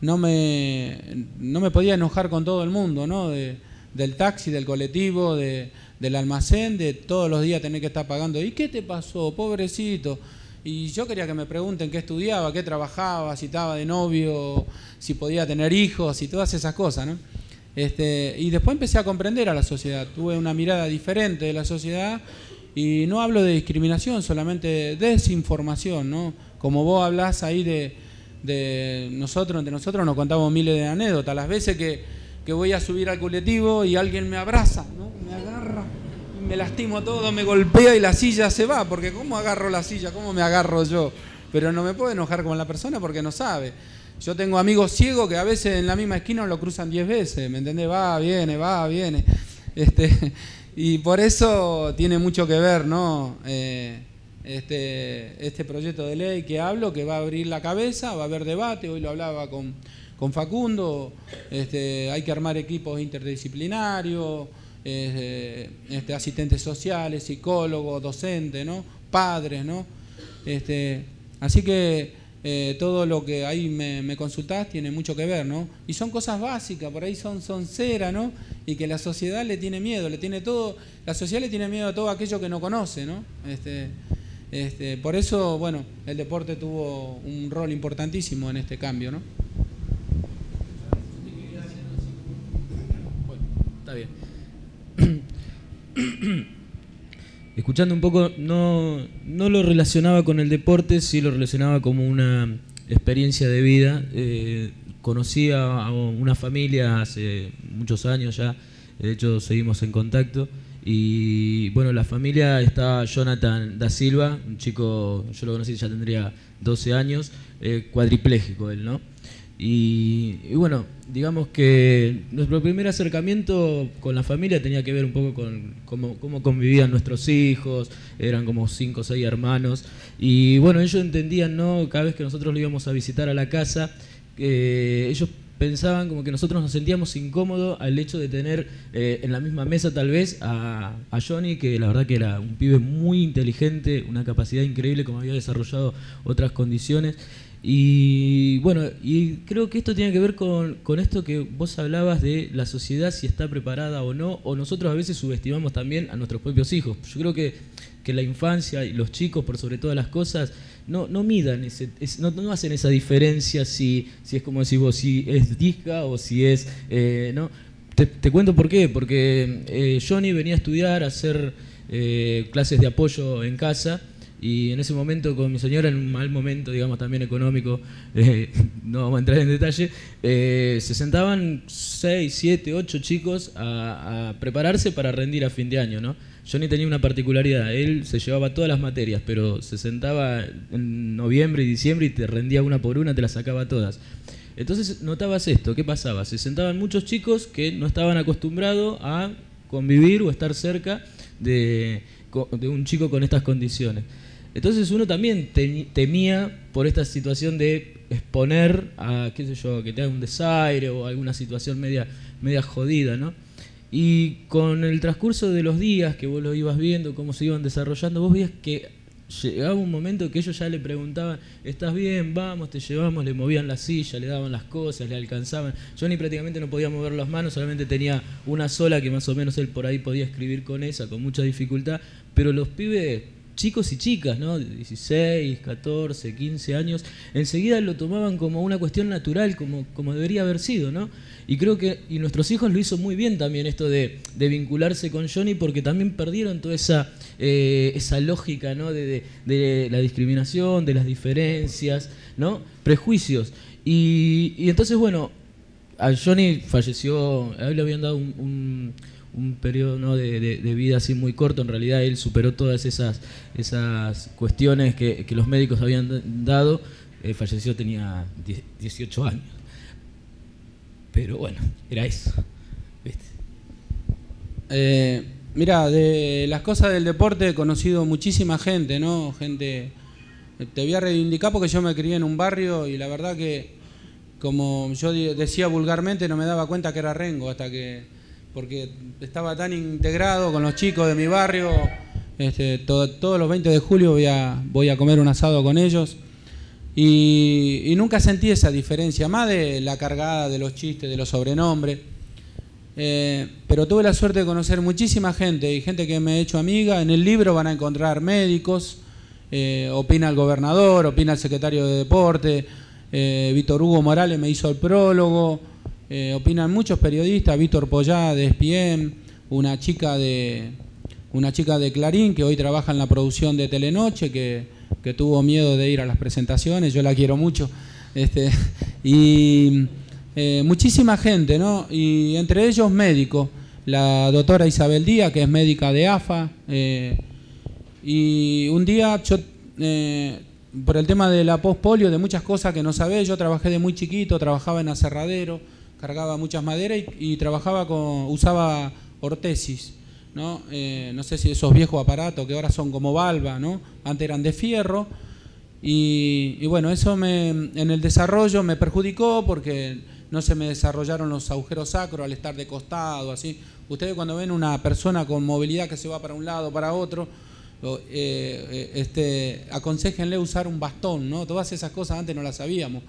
no me, no me podía enojar con todo el mundo, ¿no? del taxi, del colectivo, de, del almacén, de todos los días tener que estar pagando. ¿Y qué te pasó, pobrecito? Y yo quería que me pregunten qué estudiaba, qué trabajaba, si estaba de novio, si podía tener hijos y todas esas cosas, ¿no? Este, y después empecé a comprender a la sociedad, tuve una mirada diferente de la sociedad y no hablo de discriminación, solamente de desinformación, ¿no? Como vos hablás ahí de, nosotros, entre nosotros nos contamos miles de anécdotas, las veces que, voy a subir al colectivo y alguien me abraza, ¿no? me agarra, me lastimo todo, me golpea y la silla se va, porque ¿cómo agarro la silla? ¿Cómo me agarro yo? Pero no me puedo enojar con la persona porque no sabe. Yo tengo amigos ciegos que a veces en la misma esquina lo cruzan 10 veces, ¿me entendés? Va, viene, va, viene. Este, y por eso tiene mucho que ver, ¿no? Eh, este, este proyecto de ley que hablo, que va a abrir la cabeza, va a haber debate, hoy lo hablaba con, con Facundo, este, hay que armar equipos interdisciplinarios, este, este, asistentes sociales, psicólogos, docentes, ¿no? padres, ¿no? Este, así que eh, todo lo que ahí me, consultás tiene mucho que ver, ¿no? Y son cosas básicas, por ahí son, son cera, ¿no? Y que la sociedad le tiene miedo, le tiene todo, la sociedad le tiene miedo a todo aquello que no conoce, ¿no? Este, este, por eso, bueno, el deporte tuvo un rol importantísimo en este cambio, ¿no? Bueno, está bien. escuchando un poco, no, no lo relacionaba con el deporte, sí lo relacionaba como una experiencia de vida. Eh, conocí a una familia hace muchos años ya, de hecho seguimos en contacto. Y bueno, la familia está Jonathan da Silva, un chico, yo lo conocí, ya tendría 12 años, eh, él, ¿no? Y, bueno, digamos que nuestro primer acercamiento con la familia tenía que ver un poco con cómo, convivían nuestros hijos, eran como cinco o seis hermanos, y bueno, ellos entendían, ¿no? Cada vez que nosotros lo íbamos a visitar a la casa, ellos pensaban como que nosotros nos sentíamos incómodos al hecho de tener eh, en la misma mesa tal vez a, Johnny, que la verdad que era un pibe muy inteligente, una capacidad increíble, como había desarrollado otras condiciones. Y bueno, y creo que esto tiene que ver con, esto que vos hablabas de la sociedad, si está preparada o no, o nosotros a veces subestimamos también a nuestros propios hijos. Yo creo que, que la infancia y los chicos, por sobre todas las cosas, no, no midan, ese, no, hacen esa diferencia si, si es como decís vos, si es disca o si es... Eh, ¿no? Te, cuento por qué, porque eh, Johnny venía a estudiar, a hacer eh, clases de apoyo en casa y en ese momento con mi señora, en un mal momento, digamos, también económico, eh, no vamos a entrar en detalle, eh, se sentaban 6, 7, 8 chicos a, prepararse para rendir a fin de año, ¿no? Johnny tenía una particularidad, él se llevaba todas las materias, pero se sentaba en noviembre y diciembre y te rendía una por una, te las sacaba todas. Entonces notabas esto, ¿qué pasaba? Se sentaban muchos chicos que no estaban acostumbrados a convivir o estar cerca de, de un chico con estas condiciones. Entonces uno también temía por esta situación de exponer a, qué sé yo, que tenga un desaire o alguna situación media, media jodida, ¿no? Y con el transcurso de los días que vos lo ibas viendo, cómo se iban desarrollando, vos veías que llegaba un momento que ellos ya le preguntaban, ¿estás bien? Vamos, te llevamos, le movían la silla, le daban las cosas, le alcanzaban. Yo ni prácticamente no podía mover las manos, solamente tenía una sola que más o menos él por ahí podía escribir con esa, con mucha dificultad, pero los pibes chicos y chicas, ¿no? 16, 14, 15 años, enseguida lo tomaban como una cuestión natural, como, como debería haber sido, ¿no? Y creo que y nuestros hijos lo hizo muy bien también esto de, vincularse con Johnny porque también perdieron toda esa, eh, esa lógica, ¿no? De, la discriminación, de las diferencias, ¿no? Prejuicios. Y, y entonces, bueno, a Johnny falleció, a él le habían dado un, periodo ¿no? de, de, vida así muy corto, en realidad él superó todas esas, esas cuestiones que, que los médicos habían dado, eh, falleció tenía 18 años. Pero bueno, era eso. Eh, mira, de las cosas del deporte he conocido muchísima gente, ¿no? Gente. Te voy a reivindicar porque yo me crié en un barrio y la verdad que, como yo decía vulgarmente, no me daba cuenta que era Rengo hasta que. Porque estaba tan integrado con los chicos de mi barrio. Este, todos los 20 de julio voy a, comer un asado con ellos. Y, y, nunca sentí esa diferencia, más de la cargada de los chistes, de los sobrenombres. Eh, pero tuve la suerte de conocer muchísima gente y gente que me he hecho amiga. En el libro van a encontrar médicos, eh, opina el gobernador, opina el secretario de deporte, eh, Víctor Hugo Morales me hizo el prólogo, opinan muchos periodistas, Víctor Pollá de ESPN, una chica de, una chica de Clarín que hoy trabaja en la producción de Telenoche, que, que tuvo miedo de ir a las presentaciones, yo la quiero mucho. Este, y eh, muchísima gente, ¿no? Y entre ellos médicos, la doctora Isabel Díaz, que es médica de AFA, eh, y un día yo, eh, por el tema de la postpolio, de muchas cosas que no sabía, yo trabajé de muy chiquito, trabajaba en aserradero, cargaba muchas maderas y, trabajaba con, usaba ortesis, ¿no? no sé si esos viejos aparatos que ahora son como valva, ¿no? Antes eran de fierro. Y, y bueno, eso me, en el desarrollo me perjudicó porque no se me desarrollaron los agujeros sacros al estar de costado, así. Ustedes cuando ven una persona con movilidad que se va para un lado, para otro, eh, eh, este, aconsejenle usar un bastón, ¿no? Todas esas cosas antes no las sabíamos.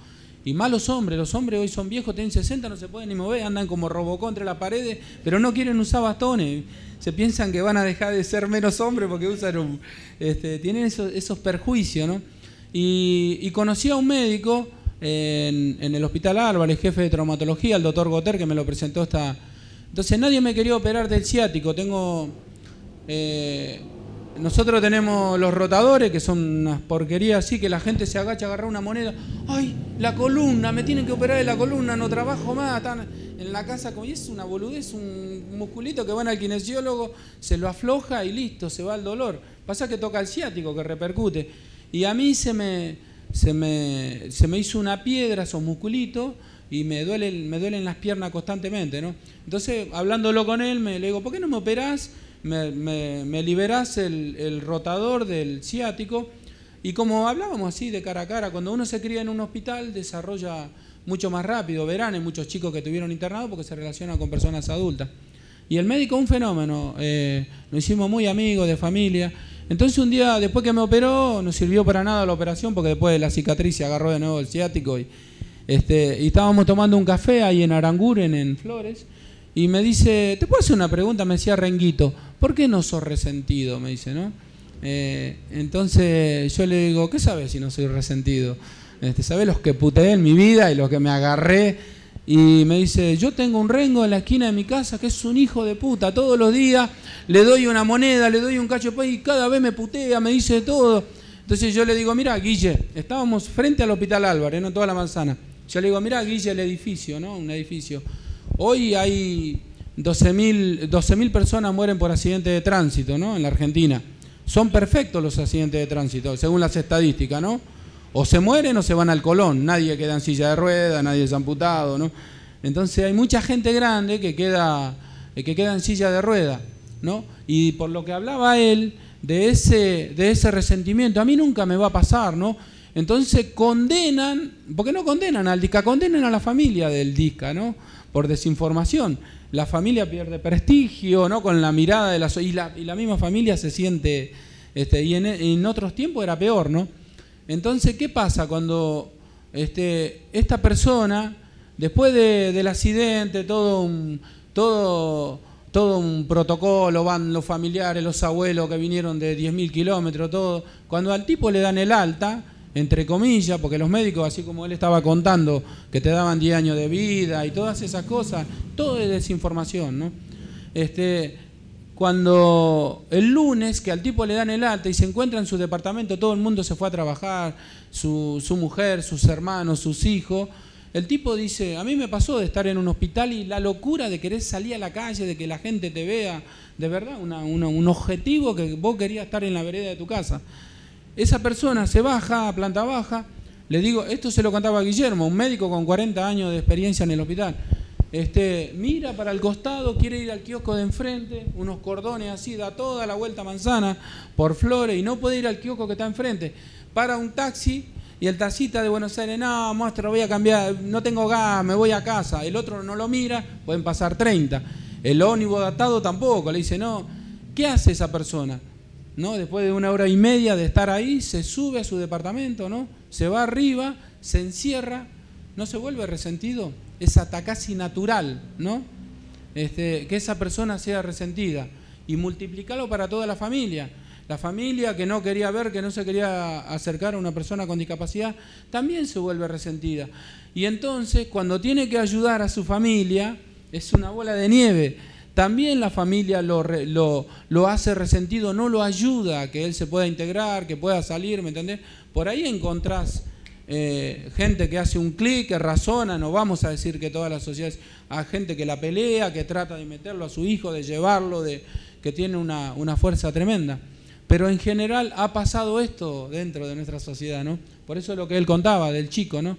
Y más los hombres, los hombres hoy son viejos, tienen 60, no se pueden ni mover, andan como robocó entre las paredes, pero no quieren usar bastones. Se piensan que van a dejar de ser menos hombres porque usan un, este, tienen esos, perjuicios, ¿no? Y, y conocí a un médico en, el Hospital Álvarez, jefe de traumatología, el doctor Goter, que me lo presentó esta... Entonces nadie me quería operar del ciático, tengo... Eh, nosotros tenemos los rotadores, que son unas porquerías así, que la gente se agacha a agarrar una moneda. ¡Ay, la columna! Me tienen que operar de la columna, no trabajo más. Están en la casa, como y es una boludez, un musculito que van al kinesiólogo, se lo afloja y listo, se va el dolor. Pasa que toca el ciático, que repercute. Y a mí se me se me, se me hizo una piedra, esos musculitos, y me, duele, me duelen las piernas constantemente, ¿no? Entonces, hablándolo con él, me le digo, ¿por qué no me operás? Me, me, liberás el, rotador del ciático. Y como hablábamos así de cara a cara, cuando uno se cría en un hospital, desarrolla mucho más rápido. Verán, hay muchos chicos que tuvieron internado porque se relacionan con personas adultas. Y el médico, un fenómeno. Eh, hicimos muy amigos, de familia. Entonces un día, después que me operó, no sirvió para nada la operación porque después de la cicatriz se agarró de nuevo el ciático y, este, estábamos tomando un café ahí en Aranguren, en Flores, y me dice, ¿te puedo hacer una pregunta? Me decía Renguito, ¿por qué no sos resentido? Me dice, ¿no? Eh, entonces yo le digo, ¿qué sabes si no soy resentido? Este, ¿Sabes los que puteé en mi vida y los que me agarré? Y me dice, yo tengo un rengo en la esquina de mi casa que es un hijo de puta. Todos los días le doy una moneda, le doy un cacho de y cada vez me putea, me dice todo. Entonces yo le digo, mira, Guille, estábamos frente al Hospital Álvarez, no toda la manzana. Yo le digo, mira, Guille, el edificio, ¿no? Un edificio. Hoy hay 12.000 12 personas mueren por accidente de tránsito, ¿no? En la Argentina. Son perfectos los accidentes de tránsito, según las estadísticas, ¿no? O se mueren o se van al Colón. Nadie queda en silla de ruedas, nadie es amputado, ¿no? Entonces hay mucha gente grande que queda, que queda en silla de rueda, ¿no? Y por lo que hablaba él de ese, de ese resentimiento, a mí nunca me va a pasar, ¿no? Entonces condenan, porque no condenan al DISCA, condenan a la familia del DISCA, ¿no? Por desinformación. La familia pierde prestigio, ¿no? Con la mirada de la... Y la, y la misma familia se siente... Este, y en, en otros tiempos era peor, ¿no? Entonces, ¿qué pasa cuando este, esta persona, después del accidente, todo un, todo, todo un protocolo, van los familiares, los abuelos que vinieron de 10.000 kilómetros, todo, cuando al tipo le dan el alta, entre comillas, porque los médicos, así como él estaba contando, que te daban 10 años de vida y todas esas cosas, todo es desinformación, ¿no? Este, cuando el lunes que al tipo le dan el alta y se encuentra en su departamento, todo el mundo se fue a trabajar, su, mujer, sus hermanos, sus hijos, El tipo dice, a mí me pasó de estar en un hospital y la locura de querer salir a la calle, de que la gente te vea, de verdad, un objetivo que vos querías estar en la vereda de tu casa. Esa persona se baja a planta baja, le digo, esto se lo contaba Guillermo, un médico con 40 años de experiencia en el hospital. Este, mira para el costado, quiere ir al kiosco de enfrente, unos cordones así, da toda la vuelta manzana por flores y no puede ir al kiosco que está enfrente. Para un taxi y el taxista de Buenos Aires, no, monstruo, voy a cambiar, no tengo gas, me voy a casa. El otro no lo mira, pueden pasar 30. El ónibus datado tampoco, le dice, no, ¿qué hace esa persona? ¿No? Después de una hora y media de estar ahí, se sube a su departamento, ¿no? Se va arriba, se encierra, ¿no se vuelve resentido? esa casi natural, ¿no? Este, que esa persona sea resentida y multiplicarlo para toda la familia. La familia que no quería ver, que no se quería acercar a una persona con discapacidad, también se vuelve resentida. Y entonces, cuando tiene que ayudar a su familia, es una bola de nieve. También la familia lo, lo, hace resentido, no lo ayuda a que él se pueda integrar, que pueda salir, ¿me entendés? Por ahí encontrás eh, gente que hace un clic, que razona, no vamos a decir que todas las sociedades, hay gente que la pelea, que trata de meterlo a su hijo, de llevarlo, de, que tiene una, fuerza tremenda. Pero en general ha pasado esto dentro de nuestra sociedad, ¿no? Por eso es lo que él contaba del chico, ¿no?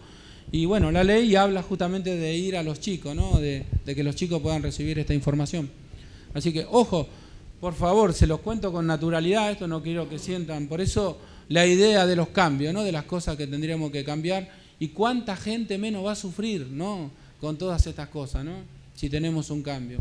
Y bueno, la ley habla justamente de ir a los chicos, ¿no? De, que los chicos puedan recibir esta información. Así que, ojo, por favor, se los cuento con naturalidad, esto no quiero que sientan. Por eso la idea de los cambios, ¿no? de las cosas que tendríamos que cambiar y cuánta gente menos va a sufrir ¿no? con todas estas cosas, ¿no? si tenemos un cambio.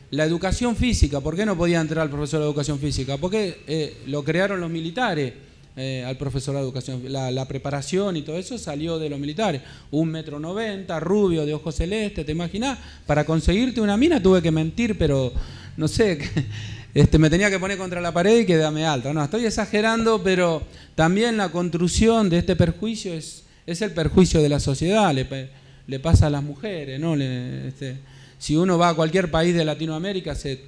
la educación física, ¿por qué no podía entrar el profesor de educación física? Porque eh, lo crearon los militares. Eh, al profesor de educación. La, preparación y todo eso salió de los militares. Un metro noventa, rubio, de ojos celestes, ¿te imaginas? Para conseguirte una mina tuve que mentir, pero no sé, este, me tenía que poner contra la pared y quedarme alto. No, estoy exagerando, pero también la construcción de este perjuicio es, es el perjuicio de la sociedad, le, pasa a las mujeres, ¿no? Este, si uno va a cualquier país de Latinoamérica, se,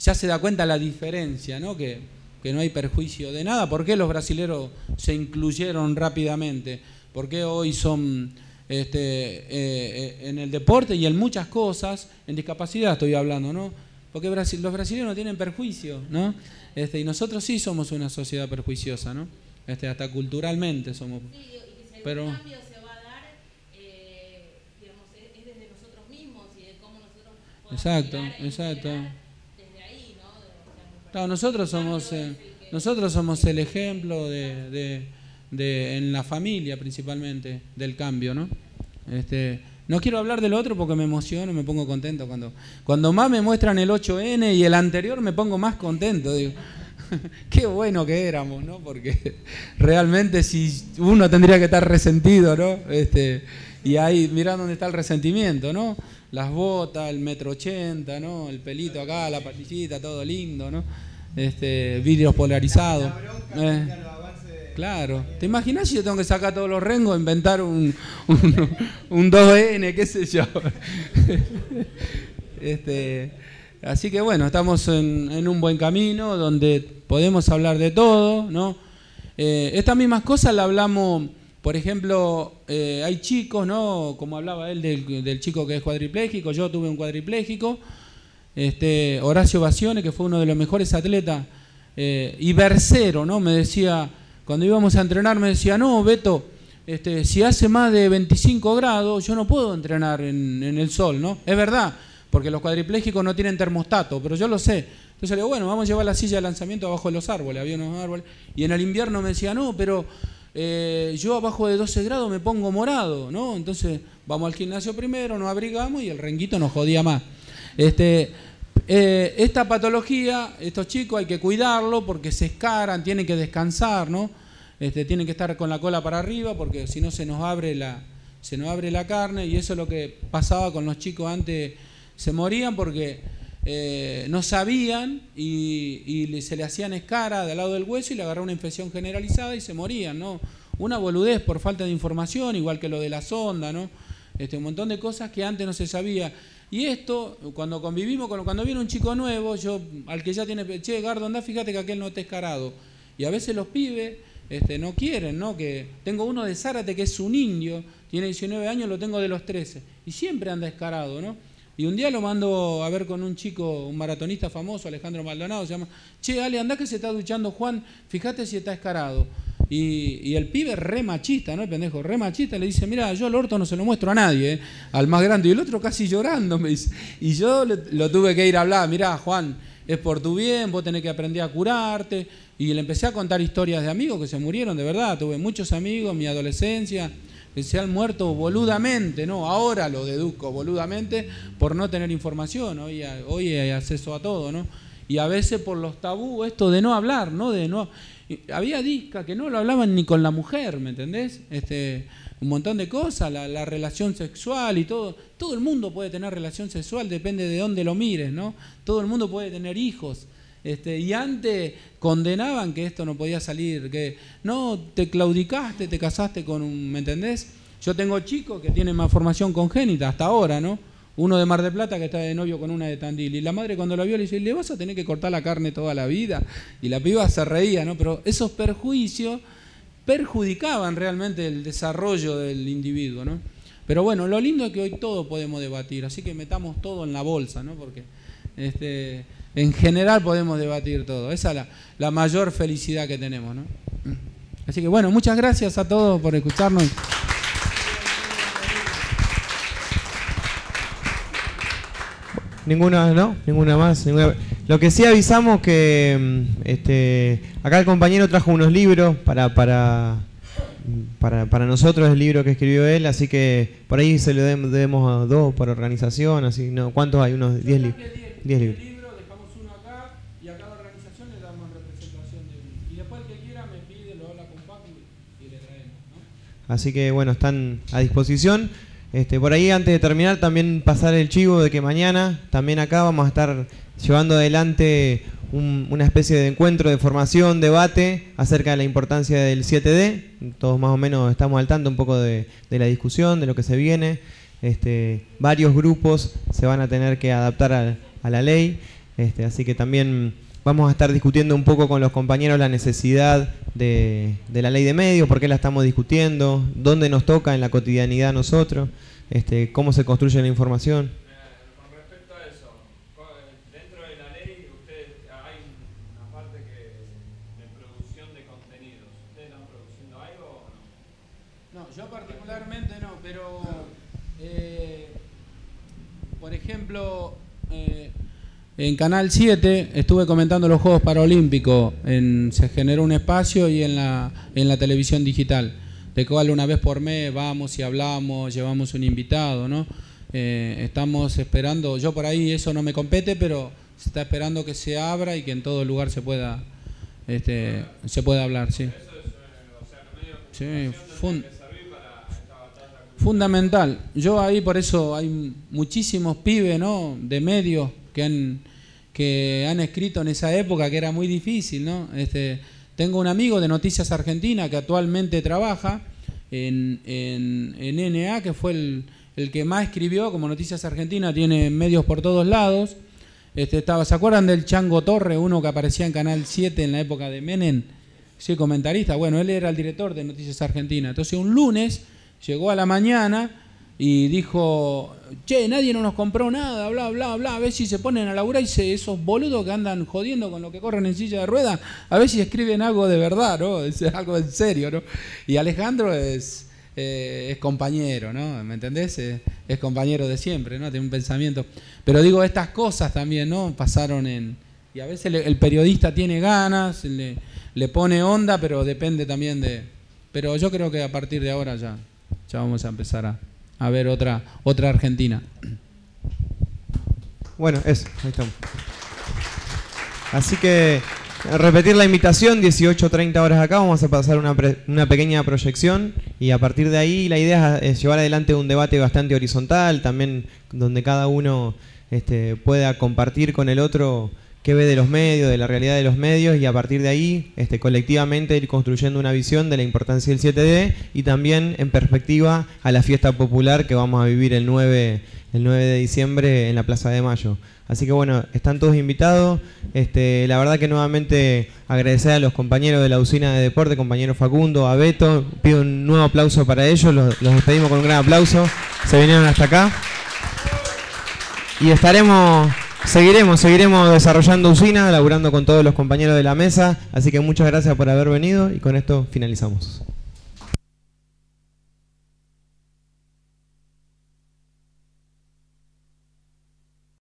ya se da cuenta la diferencia, ¿no? Que, no hay perjuicio de nada. ¿Por qué los brasileros se incluyeron rápidamente? ¿Por qué hoy son este, eh, eh, en el deporte y en muchas cosas, en discapacidad estoy hablando, ¿no? Porque los brasileños no tienen perjuicio, ¿no? Este, y nosotros sí somos una sociedad perjuiciosa, ¿no? Este, hasta culturalmente somos. Sí, y que si pero... cambio se va a dar, eh, digamos, es desde nosotros mismos y de cómo nosotros Exacto, exacto. Desde ahí, ¿no? claro, nosotros somos, eh, nosotros somos el ejemplo de, de, de, en la familia principalmente, del cambio, ¿no? Este, no quiero hablar del otro porque me emociono, me pongo contento. Cuando, cuando más me muestran el 8N y el anterior me pongo más contento. Digo, qué bueno que éramos, ¿no? Porque realmente si uno tendría que estar resentido, ¿no? Este, y ahí, mirá dónde está el resentimiento, ¿no? Las botas, el metro ochenta, ¿no? El pelito acá, la patillita, todo lindo, ¿no? Este, vidrios polarizados. Claro. ¿Te imaginas si yo tengo que sacar todos los rengos, inventar un, un, 2N, qué sé yo? este, así que bueno, estamos en, un buen camino donde podemos hablar de todo, ¿no? Eh, estas mismas cosas las hablamos por ejemplo, eh, hay chicos, ¿no? Como hablaba él del, chico que es cuadripléjico, yo tuve un cuadripléjico, este, Horacio Bacione, que fue uno de los mejores atletas, eh, y Bercero, ¿no? Me decía, cuando íbamos a entrenar, me decía, no, Beto, este, si hace más de 25 grados, yo no puedo entrenar en, en el sol, ¿no? Es verdad, porque los cuadriplégicos no tienen termostato, pero yo lo sé. Entonces le digo, bueno, vamos a llevar la silla de lanzamiento abajo de los árboles, había unos árboles. Y en el invierno me decía, no, pero eh, yo abajo de 12 grados me pongo morado, ¿no? Entonces vamos al gimnasio primero, nos abrigamos y el renguito nos jodía más. Este, eh, esta patología, estos chicos hay que cuidarlo porque se escaran, tienen que descansar, ¿no? Este, tienen que estar con la cola para arriba porque si no se nos abre la, se nos abre la carne y eso es lo que pasaba con los chicos antes, se morían porque eh, no sabían y, se le hacían escara del lado del hueso y le agarraba una infección generalizada y se morían, ¿no? Una boludez por falta de información, igual que lo de la sonda, ¿no? Este, un montón de cosas que antes no se sabía. Y esto, cuando convivimos, con, cuando viene un chico nuevo, yo al que ya tiene, che, Gardo, anda, fíjate que aquel no está escarado. Y a veces los pibes este, no quieren, ¿no? Que tengo uno de Zárate que es un indio, tiene 19 años, lo tengo de los 13, y siempre anda escarado, ¿no? Y un día lo mando a ver con un chico, un maratonista famoso, Alejandro Maldonado, se llama, che, Ale, anda que se está duchando Juan, fíjate si está escarado. Y, y, el pibe re machista, ¿no? El pendejo, re machista, le dice, mira, yo al orto no se lo muestro a nadie, ¿eh? al más grande. Y el otro casi llorando me dice. Y yo le, lo tuve que ir a hablar, mira, Juan, es por tu bien, vos tenés que aprender a curarte. Y le empecé a contar historias de amigos que se murieron, de verdad. Tuve muchos amigos en mi adolescencia se han muerto boludamente, ¿no? Ahora lo deduzco boludamente por no tener información. Hoy, hay acceso a todo, ¿no? Y a veces por los tabú, esto de no hablar, ¿no? De no había discas que no lo hablaban ni con la mujer, ¿me entendés? Este, un montón de cosas, la, la, relación sexual y todo. Todo el mundo puede tener relación sexual, depende de dónde lo mires, ¿no? Todo el mundo puede tener hijos. Este, y antes condenaban que esto no podía salir, que no, te claudicaste, te casaste con un, ¿me entendés? Yo tengo chicos que tienen más formación congénita hasta ahora, ¿no? Uno de Mar de Plata que está de novio con una de Tandil. Y la madre cuando lo vio le dice, le vas a tener que cortar la carne toda la vida. Y la piba se reía, ¿no? Pero esos perjuicios perjudicaban realmente el desarrollo del individuo, ¿no? Pero bueno, lo lindo es que hoy todo podemos debatir, así que metamos todo en la bolsa, ¿no? Porque este, en general podemos debatir todo. Esa es la, mayor felicidad que tenemos, ¿no? Así que bueno, muchas gracias a todos por escucharnos. Ninguna, ¿no? Ninguna más. Lo que sí avisamos que este, acá el compañero trajo unos libros para, para, para, para nosotros, el libro que escribió él, así que por ahí se lo debemos a dos por organización, así, ¿no? ¿Cuántos hay? Unos 10 li diez libros. Así que bueno, están a disposición. Este, por ahí, antes de terminar, también pasar el chivo de que mañana, también acá vamos a estar llevando adelante un, una especie de encuentro de formación, debate acerca de la importancia del 7D. Todos más o menos estamos al tanto un poco de, la discusión, de lo que se viene. Este, varios grupos se van a tener que adaptar a, a la ley, este, así que también vamos a estar discutiendo un poco con los compañeros la necesidad de, la ley de medios, por qué la estamos discutiendo, dónde nos toca en la cotidianidad a nosotros, este, cómo se construye la información. Con respecto a eso, dentro de la ley ustedes, hay una parte que, de producción de contenidos. ¿Ustedes están produciendo algo o no? No, yo particularmente no, pero eh, por ejemplo... Eh, en Canal 7 estuve comentando los Juegos Paralímpicos, en, se generó un espacio y en la, en la televisión digital, de cual una vez por mes vamos y hablamos, llevamos un invitado, ¿no? Eh, estamos esperando, yo por ahí eso no me compete, pero se está esperando que se abra y que en todo lugar se pueda, este, se pueda hablar, sí. Sí, fun fundamental. Yo ahí por eso hay muchísimos pibes, ¿no? De medios que han, que han escrito en esa época que era muy difícil, ¿no? Este, tengo un amigo de Noticias Argentina que actualmente trabaja en, en, en NA, que fue el, el, que más escribió, como Noticias Argentina tiene medios por todos lados. Este, estaba, ¿Se acuerdan del Chango Torre, uno que aparecía en Canal 7 en la época de Menem? Sí, comentarista. Bueno, él era el director de Noticias Argentina. Entonces un lunes llegó a la mañana y dijo, che, nadie no nos compró nada, bla, bla, bla, a ver si se ponen a laburar y esos boludos que andan jodiendo con lo que corren en silla de ruedas, a ver si escriben algo de verdad, ¿no? Es algo en serio, ¿no? Y Alejandro es, eh, es compañero, ¿no? ¿Me entendés? Es, es compañero de siempre, ¿no? Tiene un pensamiento. Pero digo, estas cosas también, ¿no? Pasaron en... Y a veces le- el periodista tiene ganas, le, le pone onda, pero depende también de... Pero yo creo que a partir de ahora ya, ya vamos a empezar a, a ver otra, otra Argentina. Bueno, eso, ahí estamos. Así que repetir la invitación, 18.30 horas acá, vamos a pasar una, pre- una pequeña proyección y a partir de ahí la idea es, llevar adelante un debate bastante horizontal, también donde cada uno este, pueda compartir con el otro qué ve de los medios, de la realidad de los medios y a partir de ahí este, colectivamente ir construyendo una visión de la importancia del 7D y también en perspectiva a la fiesta popular que vamos a vivir el 9, el 9 de diciembre en la Plaza de Mayo. Así que bueno, están todos invitados. Este, la verdad que nuevamente agradecer a los compañeros de la usina de deporte, compañero Facundo, a Beto. Pido un nuevo aplauso para ellos, los, los despedimos con un gran aplauso. Se vinieron hasta acá. Y estaremos, seguiremos, seguiremos desarrollando usina, laburando con todos los compañeros de la mesa. Así que muchas gracias por haber venido y con esto finalizamos.